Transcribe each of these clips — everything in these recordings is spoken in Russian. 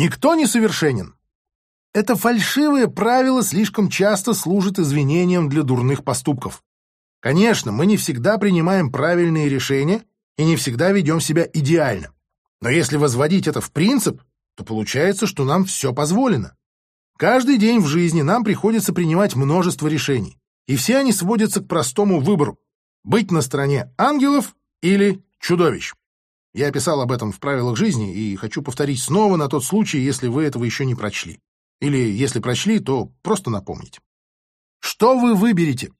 Никто не совершенен. Это фальшивое правило слишком часто служит извинением для дурных поступков. Конечно, мы не всегда принимаем правильные решения и не всегда ведем себя идеально. Но если возводить это в принцип, то получается, что нам все позволено. Каждый день в жизни нам приходится принимать множество решений, и все они сводятся к простому выбору – быть на стороне ангелов или чудовищ. Я писал об этом в правилах жизни и хочу повторить снова на тот случай, если вы этого еще не прочли. Или если прочли, то просто напомнить. Что вы выберете?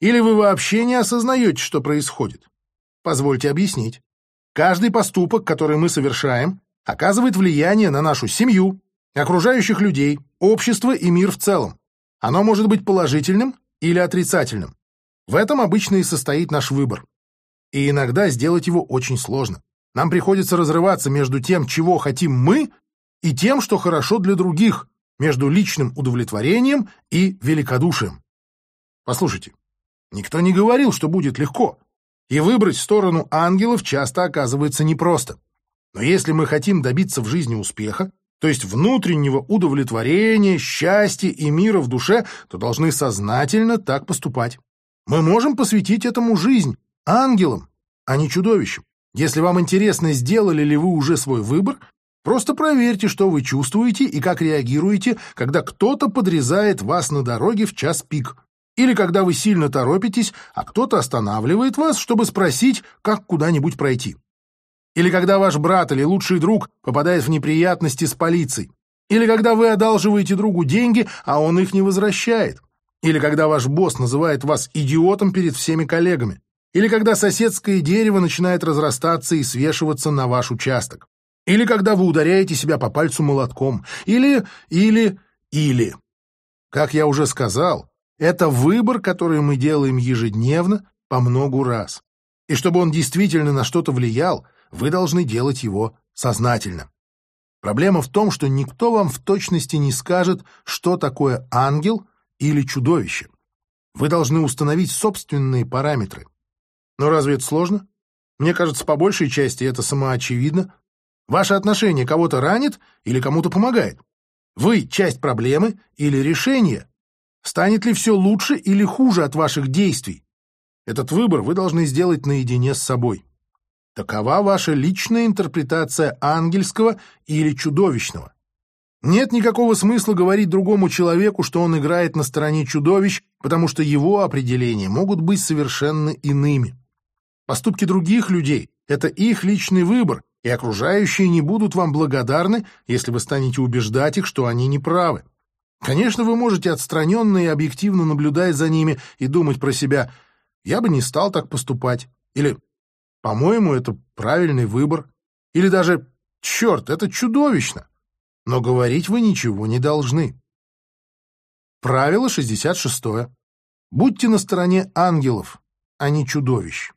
Или вы вообще не осознаете, что происходит? Позвольте объяснить. Каждый поступок, который мы совершаем, оказывает влияние на нашу семью, окружающих людей, общество и мир в целом. Оно может быть положительным или отрицательным. В этом обычно и состоит наш выбор. И иногда сделать его очень сложно. Нам приходится разрываться между тем, чего хотим мы, и тем, что хорошо для других, между личным удовлетворением и великодушием. Послушайте, никто не говорил, что будет легко, и выбрать сторону ангелов часто оказывается непросто. Но если мы хотим добиться в жизни успеха, то есть внутреннего удовлетворения, счастья и мира в душе, то должны сознательно так поступать. Мы можем посвятить этому жизнь ангелам, а не чудовищам. Если вам интересно, сделали ли вы уже свой выбор, просто проверьте, что вы чувствуете и как реагируете, когда кто-то подрезает вас на дороге в час пик. Или когда вы сильно торопитесь, а кто-то останавливает вас, чтобы спросить, как куда-нибудь пройти. Или когда ваш брат или лучший друг попадает в неприятности с полицией. Или когда вы одалживаете другу деньги, а он их не возвращает. Или когда ваш босс называет вас идиотом перед всеми коллегами. Или когда соседское дерево начинает разрастаться и свешиваться на ваш участок. Или когда вы ударяете себя по пальцу молотком. Или, или, или. Как я уже сказал, это выбор, который мы делаем ежедневно по многу раз. И чтобы он действительно на что-то влиял, вы должны делать его сознательно. Проблема в том, что никто вам в точности не скажет, что такое ангел или чудовище. Вы должны установить собственные параметры. Но разве это сложно? Мне кажется, по большей части это самоочевидно. Ваше отношение кого-то ранит или кому-то помогает? Вы — часть проблемы или решения? Станет ли все лучше или хуже от ваших действий? Этот выбор вы должны сделать наедине с собой. Такова ваша личная интерпретация ангельского или чудовищного. Нет никакого смысла говорить другому человеку, что он играет на стороне чудовищ, потому что его определения могут быть совершенно иными. Поступки других людей — это их личный выбор, и окружающие не будут вам благодарны, если вы станете убеждать их, что они не правы. Конечно, вы можете отстраненно и объективно наблюдать за ними и думать про себя «я бы не стал так поступать» или «по-моему, это правильный выбор» или даже «черт, это чудовищно». Но говорить вы ничего не должны. Правило 66. Будьте на стороне ангелов, а не чудовищ.